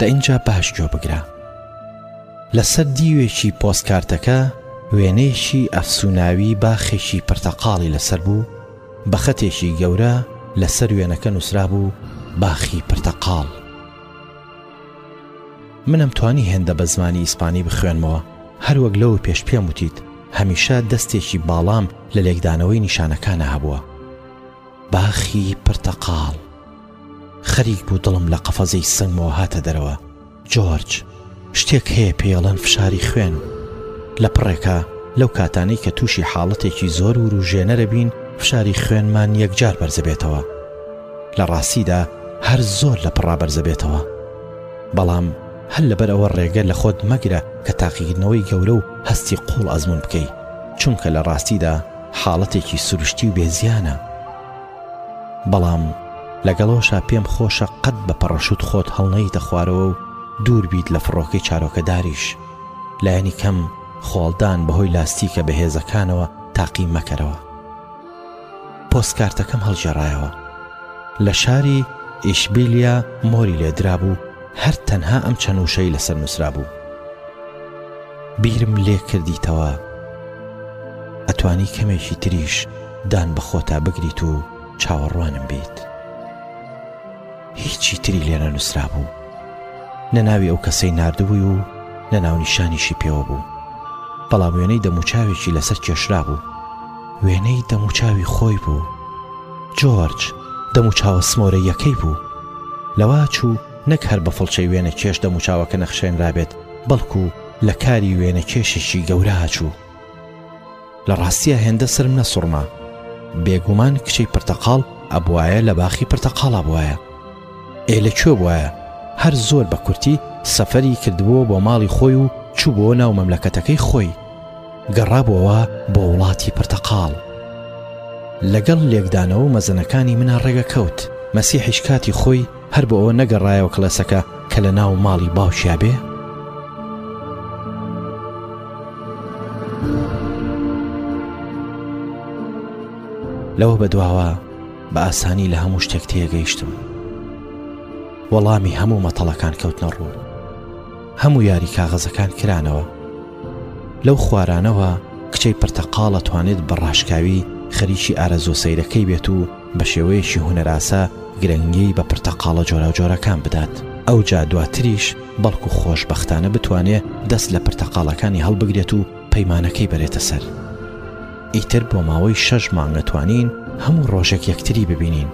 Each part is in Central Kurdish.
دە ئینجا باش گوێ بگرە لەسەر دیوێکی پۆستکارتەکە وێنەیەکی ئەفسوناوی باخێکی پرتەقاڵی لەسەر بوو بە خەتێکی گەورە لە سەر وێنەکە نووسرابوو باخی پرتەقاڵ. منم توانی هێندە بە زمانی ئیسپانی بخوێنمەوە هەروەک لەوە پێش پێم وتیت هەمیشە دەستێکی باڵام لە لێکدانەوەی نیشانەکانە هەبووە باخی پرتەقاڵ. خەریک بوو دڵم لە قەفەزەی سنگمەوە هاتە دەرەوە جۆرج شتێک هەیە پێڵەن فشاری خوێن و لە پڕێکا لەو کاتانەی کە تووشی حاڵەتێکی زۆر وروژێنەرە بین فشاری خوێنمان یەکجار بەرزەبێتەوە لە ڕاستیدا هەر زۆر لە پڕا بەرزەبێتەوە بەڵام هەر لەبەر ئەوە ڕێگە لە خۆت مەگرە کە تاقیکردنەوەی گەورە و هەستی قوڵ ئەزمون بکەی چونکە لە ڕاستیدا حاڵەتێکی سروشتی و بێزیانە بەڵام لەگەڵەوەشا پێم خۆشە قەت بە پەڕەشوت خۆت هەڵنەیتە خوارەوە و دوور بیت لە فڕۆکەی چارۆکەداریش. لایەنی کەم خۆڵدان بەهۆی لاستیکە بەهێزەکانەوە تاقی مەکەرەوە. پۆستکارتەکەم هەڵگێڕایەوە. لە شاری ئیشبیلیا مۆری لێدرابوو، هەر تەنها ئەم چەند وشەی لەسەر نووسرابوو. بیرم لێ کردیتەوە ئەتوانی کەمێکی تریش دان بە خۆتا بگریت و چاوەڕوانم بیت هیچی تری لێنە نووسرا بوو نەناوی ئەو کەسەی نردبووی و نەناونیشانیشی پێوە بوو بەڵام وێنەی دەموچاوێکی لەسەر کێشرا بوو وێنەی دەموچاوی خۆی بوو جۆرج دەموچاوە سمۆرە یەکەی بوو لەوا چوو نەک هەر بە فڵچەی وێنە کێش دەموچاوەکە نەخشێنرابێت بەڵکو لە کاری وێنە کێشێکی گەورە هەچوو لە ڕاستیە هێندە سرم نەسوڕما بێگومان کچەی پرتەقاڵ ئەبواە لە باخی پرتەقاڵا بواە ئێ لە کوێ بواە هەر زۆر بە کورتی سەفەری کردبووە بۆ ماڵی خۆی و چوو بۆ ناو مەملەکەتەکەی خۆی گەڕابەوە بۆ وڵاتی پرتەقاڵ لەگەڵ لێکدانەوە مەزنەکانی منە ڕێگە کەوت مەسیحیش کاتی خۆی هەر بۆ ئەوە نەگەڕایەوە کڵێسەکە کە لە ناو ماڵی باوکیا بێ؟ لەوە بەدواوە بە ئاسانی لە هەموو شتێک تێگەیشتم وەڵامی هەموو مەتەڵەکان کەوتنە ڕوو هەموو یاری کاغەزەکان کرانەوە لەو خوارانەوە کچەی پرتەقاڵە توانێت بە ڕاشکاوی خەریکی ئارەزۆ سەیرەکەی بێت و بە شێوەیەکی هونەراسا گرنگی بە پرتەقاڵە جۆراوجۆرەکان بدات ئەوجا دواتریش بەڵکو خۆشبەختانە بتوانێت دەست لە پرتەقاڵەکانی هەڵبگرێت و پەیمانەکەی بەرێتە سەر ئیتر بۆ ماوەی شەش مانگە توانین هەموو ڕۆژێک یەکتری ببینین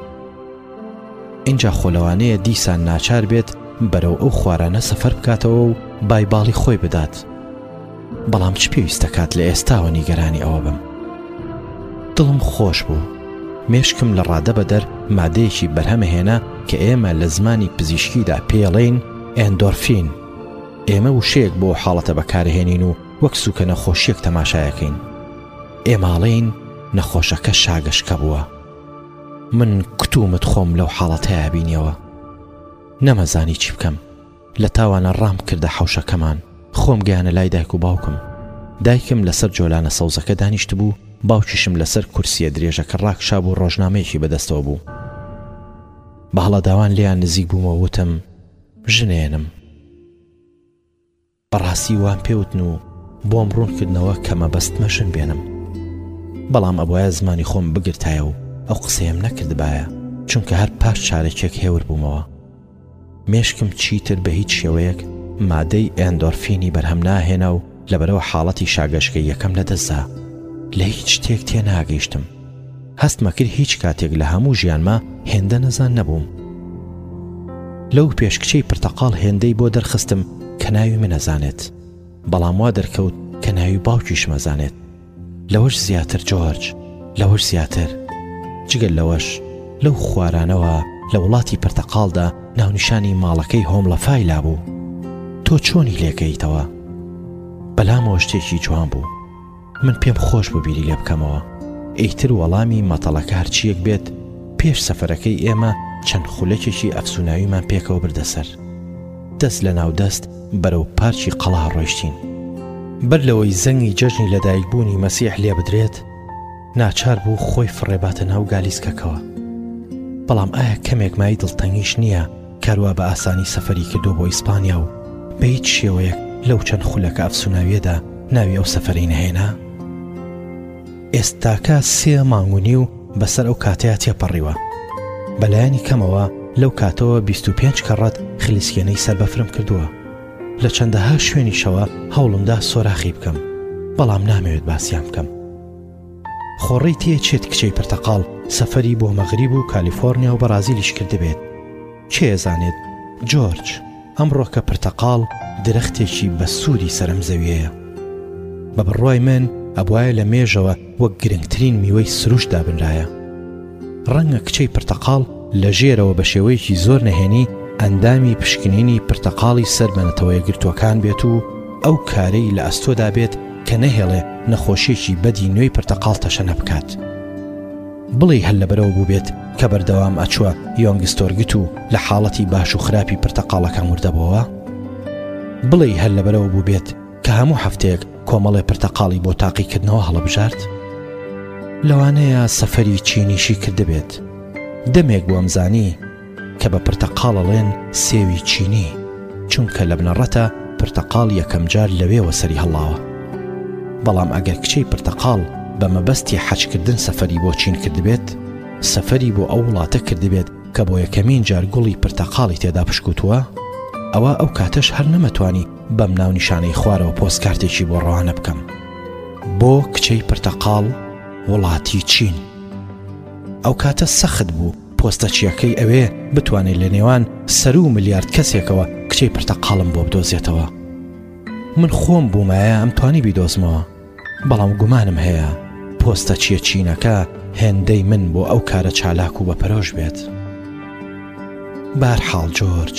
اینجا خۆلەوانەیە دیسان ناچار بێت بەرەو ئەو خوارانە سەفەر بکاتەوە و بای باڵی خۆی بدات بەڵام چ پێویست دەکات لە ئێستاوە نیگەرانی ئەوە بم دڵم خۆش بوو مێشکم لە ڕادە بەدەر مادەیەکی بەرهەمەهێنا کە ئێمە لە زمانی پزیشکیدا پێڵین ئەندۆرفین ئێمە وشەیەک بۆ حاڵەتە بەکارهێنین و وەک سوکە نەخۆشیەک تەماشایەکەین ئێماڵین نەخۆشەکە شاگەشکە بووە من کتومت خۆم لەو حاڵەتەیە بینیەوە نەمەزانی چی بکەم لە تاوانە ڕام کردە حەوشەکەمان خۆم گەیانە لای دایک و باوکم دایکم لەسەر جۆلانە سەوزەکە دانیشتبوو باوکیشم لەسەر کورسیە درێژەکە ڕاکشابوو ڕۆژنامەیەکی بەدەستەوە بوو بەهڵەداوان لێیان نزیک بوومە وتم ژنێنم بەڕاستی وام پێوتن و بۆم ڕوونکردنەوە کە مەبەستمە ژن بێنم بەڵام ئەبواە زمانی خۆم بگرتایە و ئەو قسەیەم نەکردبایە چونکە هەر پاش چارێکێک هێور بوومەوە مێشکم چیتر بە هیچ شێوەیەک مادەی ئێندۆرفینی بەرهەم ناهێنا و لەبەرەوە حاڵەتی شاگەشکەیەکەم لەدەستدا لە هیچ شتێک تێ ناگەیشتم هەستمە کرد هیچ کاتێک لە هەموو ژیانما هێندە نەزان نەبووم لەو پێشکچەی پرتەقاڵ هێندەی بۆ دەرخستم کە ناوی منەزانێت بەڵام وا دەرکەوت کە ناوی باوکیشمەزانێت لەوەش زیاتر جۆرج، لەوەش زیاتر. جگە لەوەش لەو خوارانەوە لە وڵاتی پرتەقاڵدا ناونیشانی ماڵەکەی هۆمڵە فایلا بوو. تۆ چۆنی لێ کەیتەوە؟ بەلامەوە شتێکی جوان بوو. من پێم خۆش بوو بیری لێ بکەمەوە. ئیتر وەڵامی مەتەڵەکە هەرچییەک بێت، پێش سەفەرەکەی ئێمە چەند خولەکێکی ئەفسووناویمان پێکەوە بردە سەر. دەست لەناو دەست بەرەو پارکی قەڵا ڕۆیشتین. بەر لەوەی زەنگی جەژنی لەدایکبوونی مەسیح لێبدرێت، ناچار بوو خۆی فڕێباتە ناو گالیسکەکەوە. بەڵام ئایا کەمێک مای دڵتەنگیش نییە کار وا بە ئاسانی سەفەری کردووە بۆ ئیسپانیا و بە هیچ شێوەیەک لەو چەند خولەکە ئەفسووناوییەدا ناوی ئەو سەفەرەی نەهێنا؟ ئێستاکە سێ مانگ و نیو بەسەر ئەو کاتەیا تێپەڕیوە. بە لایەنی کەمەوە لەو کاتەوە بیست و پێنج کەڕەت خلیسکێنەی سەر بەفرم کردووە. لە چەندەها شوێنیشەوە هەوڵم دا سۆراخی بکەم، بەڵام نامەوێت باسیان بکەم. خۆ ڕێی تێ چێت کچەی پرتەقاڵ سەفەری بۆ مەغریب و کالیفۆرنیا و بەڕازیلیش کردبێت. کێ ئەزانێت جۆرج؟ ئەمڕۆکە پرتەقاڵ درەختێکی بە سوودی سەرم زەویەیە. بە بڕوای من ئەبوایە لە مێژەوە وەک گرنگترین میوەی سروشت دابنرایە. ڕەنگە کچەی پرتەقاڵ لە ژێرەوە بە شێوەیەکی زۆر نەهێنی ئەندامی پشکنینی پرتەقاڵی سەر بە نەتەوەیەکگرتووەکان بێت و ئەو کارەی لە ئەستۆدا بێت کە نەهێڵێ نەخۆشیەکی بەدی نوێی پرتەقاڵ تەشەنە بکات. بڵێی هەر لەبەرئەوە بووبێت کە بەردەوام ئەچووە یۆنگستۆرگت و لە حاڵەتی باش و خراپی پرتەقاڵەکان وردەبەوە؟ بڵێی هەر لەبەرەوە بووبێت کە هەموو هەفتەیەک کۆمەڵێ پرتەقاڵی بۆ تاقیکردنەوە هەڵەبژارد؟ لەوانەیە سەفەری چینیشی کردبێت. دەمێک بووەمزانی کە بە پرتەقاڵ ئەڵێن سێوی چینی چونکە لە بنەڕەتە پرتەقاڵ یەکەم جار لەوێوە سەری هەڵاوە بەڵام ئەگەر کچەی پرتەقاڵ بە مەبەستی حەجکردن سەفەری بۆ چین کردبێت سەفەری بۆ ئەو وڵاتە کردبێت کە بۆ یەکەمین جار گوڵی پرتەقاڵی تێدا پشکوتووە ئەوە ئەو کاتەش هەر نەمەتوانی بەم ناونیشانەی خوارەوە پۆست کارتێکی بۆ ڕەوانە بکەم بۆ کچەی پرتەقاڵ وڵاتی چین ئەو کاتە سەخت بوو پۆستە چیەکەی ئەوێ بتوانێت لە نێوان سەرو ملیارد کەسێکەوە کچەی پرتەقاڵم بۆ بدۆزێتەوە من خۆم بوومایە ئەم توانی بیدۆزمەوە بەڵام گومانم هەیە پۆستە چیە چینەکە هێندەی من بۆ ئەو کارە چالاک و بە پەرۆش بێت بارحاڵ جۆرج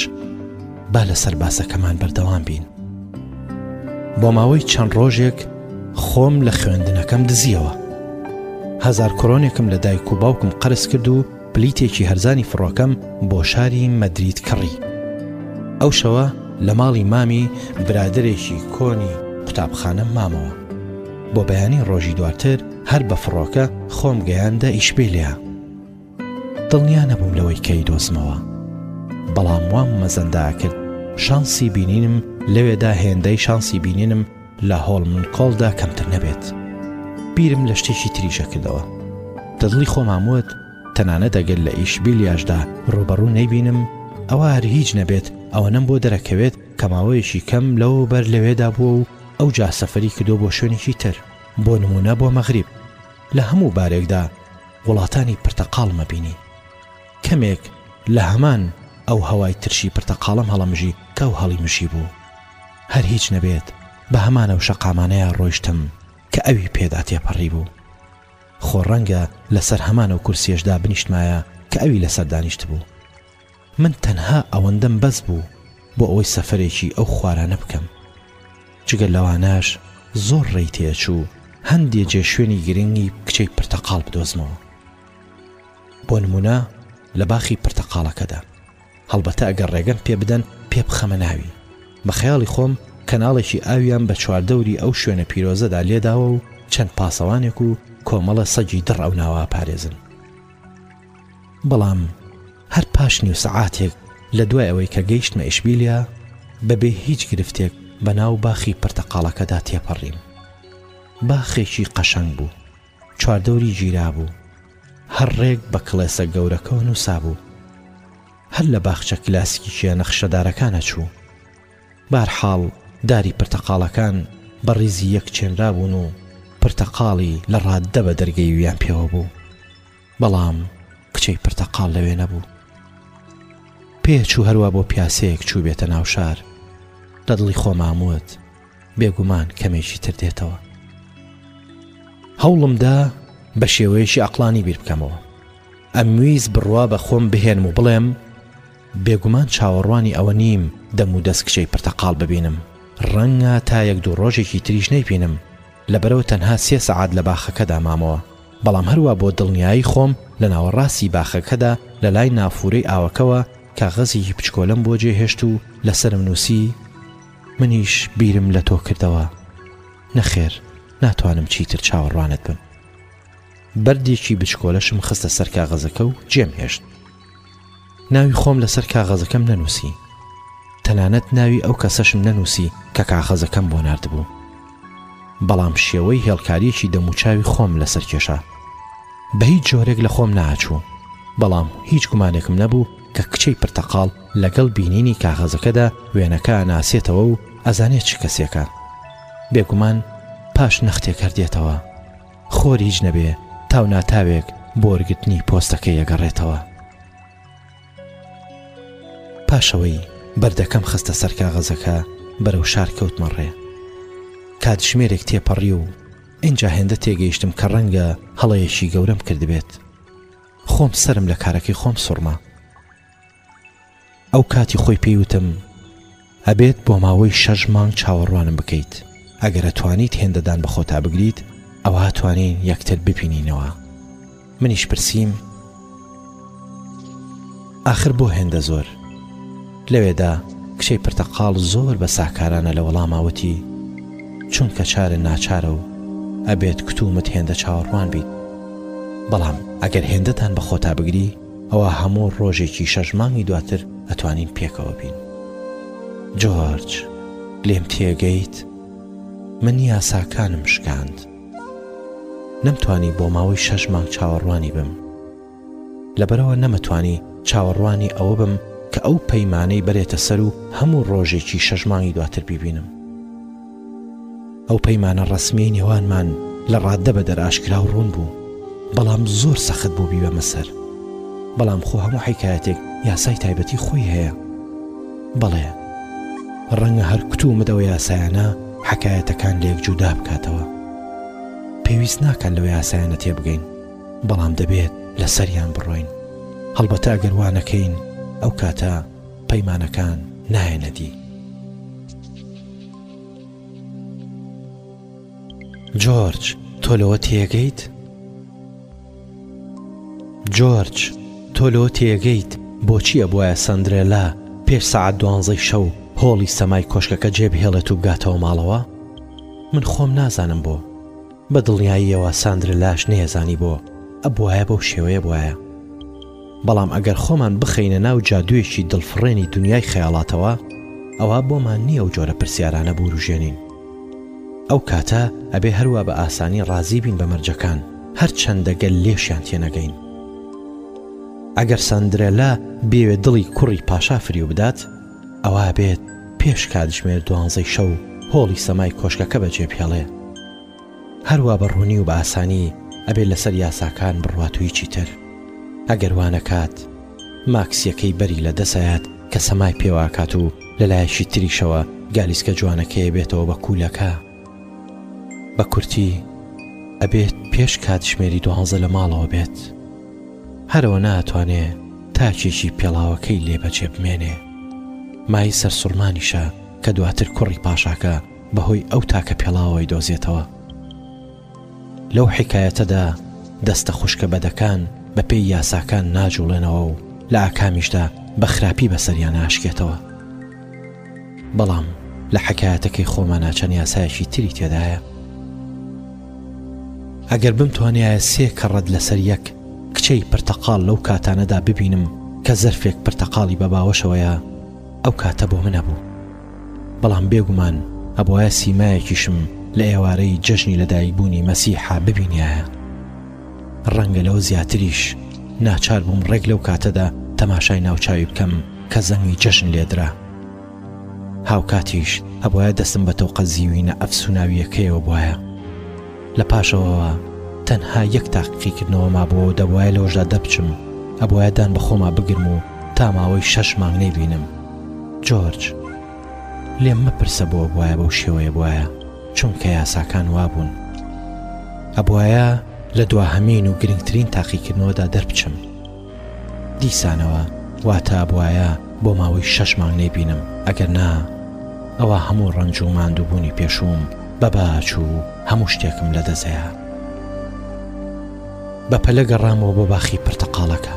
با لەسەر باسەکەمان بەردەوام بین. بۆ ماوەی چەند ڕۆژێک خۆم لە خوێندنەکەم دزیەوە. هزار کۆرۆنێکم لە دایک و باوکم قەرز کرد و پلیتێکی هەرزانی فڕۆکەم بۆ شاری مەدرید کڕی. ئەو شەوە لە ماڵی مامی برادێکی کۆنی قوتابخانە مامەوە. بۆ بەیانی ڕۆژی دواتر هەر بە فڕۆکە خۆم گەیاندە ئیشبێلیا. دڵنیا نەبووم لەوەی کە ئەیدۆزمەوە، بەڵام وام مەزەندە ئەکرد شانسی بینینم لەوێدا هێندەی شانسی بینینم لە هۆڵمنکۆڵدا کەمتر نەبێت. بیرم لە شتێکی تریش ئەکردەوە. دە دڵی خۆمام وت تەنانەت ئەگەر لە ئیشبیلیاشدا ڕووبەڕوو نەیبینم، ئەوا هەر هیچ نەبێت ئەوەنەم بۆ دەرەکەوێت کە ماوەیەکی کەم لەوەوبەر لەوێدا بووە و ئەوجا سەفەری کردووە بۆ شوێنێکی تر، بۆ نموونە بۆ مەغریب. لە هەموو بارێکدا، وڵاتانی پرتەقاڵ مەبینی کەمێک لە هەمان ئەو هەوای ترشی پرتەقاڵەم هەڵەمژی کە ئەو هەڵیمژی بوو هەر هیچ نەبێت بە هەمان ئەو شەقامانەیا ڕۆیشتم کە ئەوی پێدا تێپەڕی بوو خۆ ڕەنگە لەسەر هەمان ئەو کورسیەش دابنیشتمایە کە ئەوی لەسەر دانیشتبوو من تەنها ئەوەندەم بەس بوو بۆ ئەوەی سەفەرێکی ئەو خوارانە بکەم جگە لەوانەش زۆر ڕێی تێئەچوو هەندێ جێ شوێنی گرنگی کچەی پرتەقاڵ بدۆزمەوە بۆ نمونە لە باخی پرتەقاڵەکەدا هەڵبەتە ئەگەر ڕێگەم پێ بدەن پێ بخەمە ناوی بە خەیاڵی خۆم کەناڵێکی ئاویان بە چواردەوری ئەو شوێنە پیرۆزەدا لێداوە و چەند پاسەوانێک و کۆمەڵە سەگی دڕ ئەو ناوە پارێزن بەڵام هەر پاش نیو سەعاتێک لە دوای ئەوەی کە گەیشتمە ئیشبیلیا، بە بێ هیچ گرفتێک بە ناو باخی پرتەقاڵەکەدا تێپەڕیم. باخێکی قەشەنگ بوو، چواردەوری گیرابوو، هەر ڕێک بە کڵێسە گەورەکەوە نووسابوو. هەر لە باخچە کلاسیکییە نەخشەدارەکان ئەچوو. بەهەرحاڵ داری پرتەقاڵەکان بە ڕیزی یەک چێنرابوون و پرتەقاڵی لە ڕاددە بە دەرگەیویان پێوە بوو. بەڵام کچەی پرتەقاڵ لەوێ نەبوو. پێ چوو هەروا بۆ پیاسەیەک چووبێتە ناو شار. لە دڵی خۆمام وت، بێگومان کەمێکی تر دێتەوە. هەوڵم دا بە شێوەیەکی ئەقڵانی بیر بکەمەوە. ئەمویست بڕوا بە خۆم بهێنم و بڵێم، بێگومان چاوەڕوانی ئەوە نیم دەم و دەست کچەی پرتەقاڵ ببینم. ڕەنگە تا یەک دوو ڕۆژێکی تریش نەیبینم، لەبەرئەوە تەنها سێ سەعات لە باخەکەدا مامەوە. بەڵام هەروا بۆ دڵنیایی خۆم لە ناوەڕاستی باخەکەدا لە لای نافوورەی ئاوەکەوە کاغەزێکی پچکۆلەم بۆ جێ هێشت و لە سەرم نووسی منیش بیرم لە تۆ کردەوە نەخێر ناتوانم چیتر چاوەڕوانت بم. بەردێکی بچکۆلەشم خستە سەر کاغەزەکە و جێم هێشت. ناوی خۆم لەسەر کاغەزەکەم نەنووسی تەنانەت ناوی ئەو کەسەشم نەنووسی کە کاخەزەکەم بۆ نردبوو بەڵام شێوەی هێڵکاریەکی دەموچاوی خۆم لەسەر کێشا بە هیچ جۆرێک لە خۆم ناچوو بەڵام هیچ گومانێکم نەبوو کە کچەی پرتەقاڵ لەگەڵ بینینی کاغەزەکەدا وێنەکە ناسێتەوە و ئەزانێت چ کەسێکە بێگومان پاش نەختێکەر دێتەوە خۆر هیچ نەبێ تاوناتاوێک بۆ وەرگرتنی پۆستەکەی ئەگەڕێتەوە پاشەوەی بەردەکەم خستە سەر کاغەزەکە بەرەو شار کەوتمە ڕێ کاتژمێرێک تێپەڕی و ئینجا هێندە تێگەیشتم کە ڕەنگە هەڵەیەکی گەورەم کردبێت خۆم سرم لە کارەکەی خۆم سوڕما ئەو کاتی خۆی پێی وتم ئەبێت بۆ ماوەی شەش مانگ چاوەڕوانم بکەیت، ئەگەر ئەتوانیت هێندە دان بە خۆتا بگریت ئەوا ئەتوانین یەکتر ببینینەوە. منیش پرسیم ئاخر بۆ هێندە زۆر؟ لەوێدا کچەی پرتەقاڵ زۆر بە ساکارانە لە وەڵاما وتی چونکە چارە ناچارە و ئەبێت کتومت هێندە چاوەڕوان بیت، بەڵام ئەگەر هێندەتان بە خۆتا بگری، ئەوا هەموو ڕۆژێکی شەش مانگی دواتر ئەتوانین پێکەوە بین. جۆرج، لێم تێگەیت؟ من یاساکانم شکاند. نەمتوانی بۆ ماوەی شەش مانگ چاوەڕوانی بم. لەبەرئەوە نەمەتوانی چاوەڕوانی ئەوە بم کە ئەو پەیمانەی بەرێتە سەر و هەموو ڕۆژێکی شەش مانگی دواتر بیبینم. ئەو پەیمانە ڕەسمیەی نێوانمان لە ڕاددە بە دەر ئاشکرا و ڕوون بوو بەڵام زۆر سەخت بوو بیبەمە سەر بەڵام خۆ هەموو حیکایەتێک یاسای تایبەتی خۆی هەیە بەڵێ ڕەنگە هەر کتومدەوە یاسایانە حکایەتەکان لێک جودا بکاتەوە پێویست ناکەن لەو یاسایانە تێبگەین بەڵام دەبێت لەسەریان بڕۆین هەڵبەتە گەروانەکەین ئەو کاتە پەیمانەکان نایەنە دی. جۆرج، تۆ لەوە تێگەیت؟ جۆرج، تۆ لەوە تێگەیت بۆچی ئەبوایە سەندرێلا پێش سەعات دوانزەی شەو هۆڵی سەمای کۆشکەکە جێبهێڵێت و بگاتەوە ماڵەوە؟ من خۆم نازانم بۆ. بە دڵنیاییەوە سەندرێلاش نەیەزانی بۆ ئەبوایە بەو شێوەیە بوایە. بەڵام ئەگەر خۆمان بخەینە ناو جادوویەکی دڵفڕێنی دونیای خەیاڵاتەوە، ئەوا بۆمان نییە ئەو جۆرە پرسیارانە بوروژێنین. ئەو کاتە ئەبێ هەروا بە ئاسانی ڕازی بین بە مەرجەکان، هەر چەندە گەل لێشیان تێ نەگەین. ئەگەر سەندرێلا بیەوێت دڵی کوڕی پاشا فریو بدات، ئەوا ئەبێت پێش کاتژمێر دوانزەی شەو هۆڵی سەمای کۆشکەکە بەجێ بهێڵێ. هەروا بە ڕوونی و بە ئاسانی ئەبێت لەسەر یاساکان بڕوات و هیچی تر. ئەگەر وا نەکات، ماکسییەکەی بەری لە دەست ئەیات کە سەمای پێوە ئەکات و لە لایەکی تریشەوە گالیسکە جوانەکەی ئەبێتەوە بە کوولەکە. بە کورتی، ئەبێت پێش کاتژمێری دوانزە لە ماڵەوە بێت. هەرەوە ناتوانێ تاکێکی پێڵاوەکەی لێ بەجێ بمێنێ. مای سەرسوڕمانیشە کە دواتر کوڕی پاشاکە بەهۆی ئەو تاکە پێڵاوەی دۆزێتەوە. لەو حیکایەتەدا دەستە خوشکە بەدەکان بە پێی یاساکان ناجوڵێنەوە و لە ئاکامیشدا بە خراپی بەسەریان ئاشکێتەوە. بەڵام لە حەکایەتەکەی خۆمانا چەند یاسایەکی تری تێدایە. ئەگەر بمتوانایە سێ کەڕەت لەسەر یەک کچەی پرتەقاڵ لەو کاتانەدا ببینم کە زەرفێک پرتەقاڵی بە باوەشەوەیە ئەو کاتە بۆ منە بوو. بەڵام بێگومان ئەبوایە سیمایەکیشم لە ئێوارەی جەژنی لەدایکبوونی مەسیحا ببینایە. ڕەنگە لەوە زیاتریش ناچار بووم ڕێک لەو کاتەدا تەماشای ناوچوی بکەم کە زەنگی جەژن لێدرا. هاوکاتیش ئەبواە دەستم بە تەوقە زیوینە ئەفسوناویەکەیەوە بواە لە پاشەوەوە تەنها یەک تاقیکردنەوە مابووەوە دەبواە لەۆژدا دەبچم ئەبواە دان بەخۆما بگرم و تا ماوەی شەش مانگ نەیبینم جۆرج، لێم مەپرسە بۆ ئەبوایە بەو شێوەیە بوایە، چونکە یاساکان وابوون. ئەبوایە لە دواهەمین و گرنگترین تاقیکردنەوەدا دەربچم. دیسانەوە واتە ئەبوایە بۆ ماوەی شەش مانگ نەیبینم، ئەگەر نا ئەوا هەموو ڕەنج و ماندووبوونی پێشووم بە با ئەچوو و هەموو شتێکم لەدەست ئەیا. بەپەلە گەڕامەوە بۆ باخی پرتەقاڵەکە،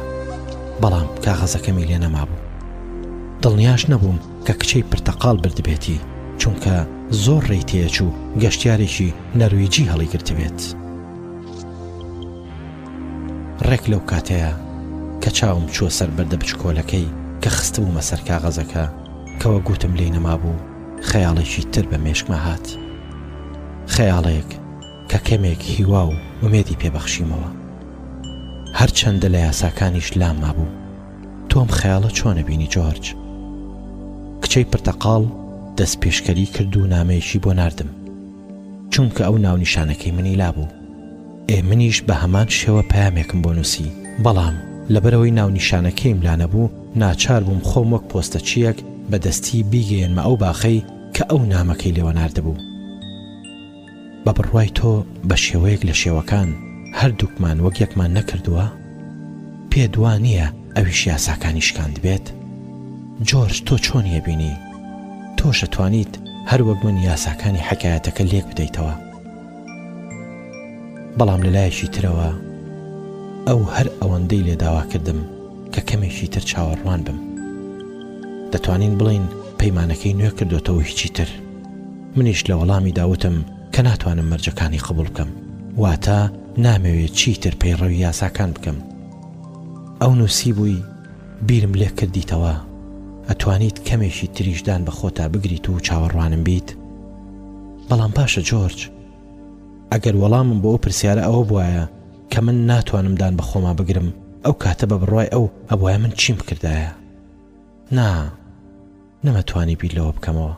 بەڵام کاغەزەکەمی لێ نەمابوو. دڵنیاش نەبووم کە کچەی پرتەقاڵ بردبێتی، چونکە زۆر ڕێی تێەچوو گەشتیارێکی نەرویجی هەڵیگرتبێت. ڕێک لەو کاتەیە کە چاوم چووە سەر بەردە بچکۆلەکەی کە خستبوومە سەر کاغەزەکە، کەوە گووتم لێی نەمابوو، خەیاڵێکی تر بە مێشکما هات. خەیاڵێک کە کەمێک هیوا و ئومێدی پێ بەخشیمەوە. هەرچەندە لە یاساکانیش لام مابوو. تۆم خەیاڵە چۆنە بینی جۆرج؟ کچەی پرتەقاڵ دەست پێشکەری کرد و نامەیەکی بۆ ناردم چونکە ئەو ناونیشانەکەی منی لابوو ئێ منیش بە هەمان شێوە پامێکم بۆ نووسی بەڵام لەبەرەوەی ناونیشانەکەیم لا نەبوو ناچار بووم خۆم وەک پۆستەچیەک بە دەستی بیگەیەنمە ئەو باخەی کە ئەو نامەکەی لێوە ناردبوو. بە بڕوای تۆ بە شێوەیەک لە شێوەکان هەردووکمان وەک یەکمان نەکردووە؟ پێت وا نییە ئەویش یاساکانی شکاندبێت؟ جۆرج تۆ چۆنی ئەبینی؟ تۆش ئەتوانیت هەر وەک من یاساکانی حەکایەتەکە لێک بدەیتەوە. بەڵام لە لایەکی ترەوە ئەو هەر ئەوەندەی لێ داوا کردم کە کەمێکی تر چاوەڕوان بم. دەتوانین بڵێین پەیمانەکەی نوێ کردۆتەوە هیچی تر. منیش لە وەڵامیدا وتم کە ناتوانم مەرجەکانی قبوڵ بکەم، واتە نامەوێت چیتر پەیڕەوی یاساکان بکەم. ئەو نووسیبووی، بیرم لێ کردیتەوە، ئەتوانیت کەمێکی تریش دان بە خۆتا بگریت و چاوەڕوانم بیت؟ بەڵام باشە جۆرج، ئەگەر وەڵامم بۆ ئەو پرسیارە ئەوە بوایە کە من ناتوانم دان بە خۆما بگرم، ئەو کاتە بە بڕوای ئەو ئەبوایە من چیم بکردایە؟ نا. نەمتوانی بیر لەوە بکەمەوە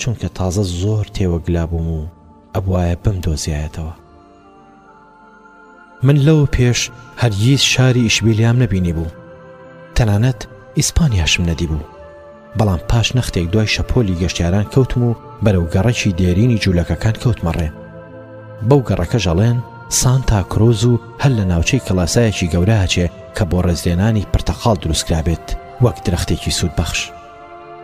چونکە تازە زۆر تێوەگلابووم و ئەبوایە بمدۆزیایەتەوە. من لەوە پێش هەرگیز شاری ئیشبیلیام نەبینیبوو، تەنانەت ئیسپانیاشم نەدیبوو، بەڵام پاش نەختێک دوای شەپۆلی گەشتیاران کەوتم و بەرەو گەڕەکی دێرینی جوولەکەکان کەوتمە ڕێ. بەو گەڕەکەش ئەڵێن سانتا کرۆز و هەر لە ناوچەی کڵێسایەکی گەورە ئەچێ کە بۆ ڕێزلێنانی پرتەقاڵ دروستکرابێت. وەک درەختێکی سوودبەخش.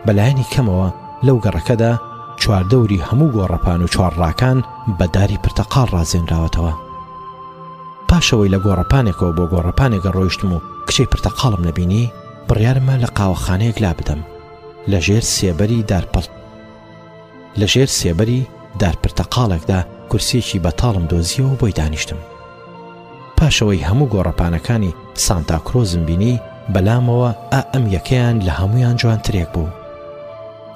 بە لایەنی کەمەوە لەو گەڕەکەدا چواردەوری هەموو گۆڕەپان و چوارڕاکان بە داری پرتەقاڵ ڕازێنراوەتەوە. پاش ئەوەی لە گۆڕەپانێکەوە بۆ گۆڕەپانێگە ڕۆیشتم و کچەی پرتەقاڵم نەبینی، بڕیارمە لە قاوەخانەیەک لابدەم لەژێر سێبەری دارپڵ. لە ژێر سێبەری دار پرتەقاڵێکدا کورسیەکی بەتاڵم دۆزیەوە بۆی دانیشتم پاشەوەی هەموو گۆڕەپانەکانی سانتاکرۆزم بینی بەلامەوە ئا ئەم یەکەیان لە هەمویان جوانترێک بوو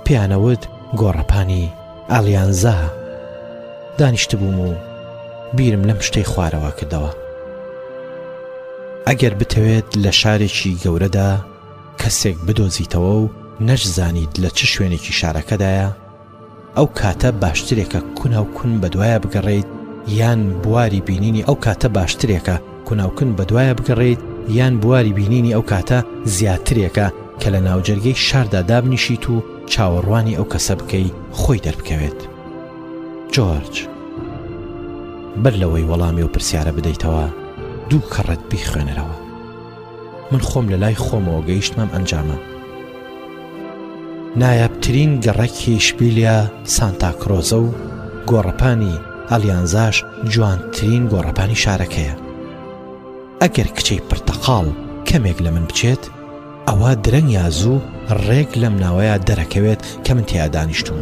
پیانەوت گۆڕەپانی ئالیانزا دانیشتبووم و بیرم لەم شتەی خوارەوە کردەوە ئەگەر بتەوێت لە شارێکی گەورەدا کەسێک بدۆزیتەوە و نەشزانیت لە چ شوێنێکی شارەکەدایە، ئەو کاتە باشترێکە کوناوکون بەدوایە بگەڕێیت یان بواری بینینی ئەو کاتە باشترێکە کوناوکن بەدوایە بگەڕێیت یان بواری بینینی ئەو کاتە زیاترێکە کە لە ناوجەرگەی شاردا دابنیشیت و چاوەڕوانی ئەو کەسە بکەی خۆی دەربکەوێت. جۆرج. بەر لەوەی وەڵامی ئەو پرسیارە بدەیتەوە دوو کەڕەت بیخوێنەرەوە. من خۆم لە لای خۆمەوە گەیشتمەم ئەنجامە نایابترین گەڕەکی شپیلیا سانتاکرۆزە و گۆڕەپانی ئەلیانزاش جوانترین گۆڕەپانی شارەکەیە ئەگەر کچەی پرتەقاڵ کەمێک لە من بچێت ئەوە درەنگ یا زوو ڕێک لەم ناوەیە دەرەکەوێت کە من تیا دانیشتوم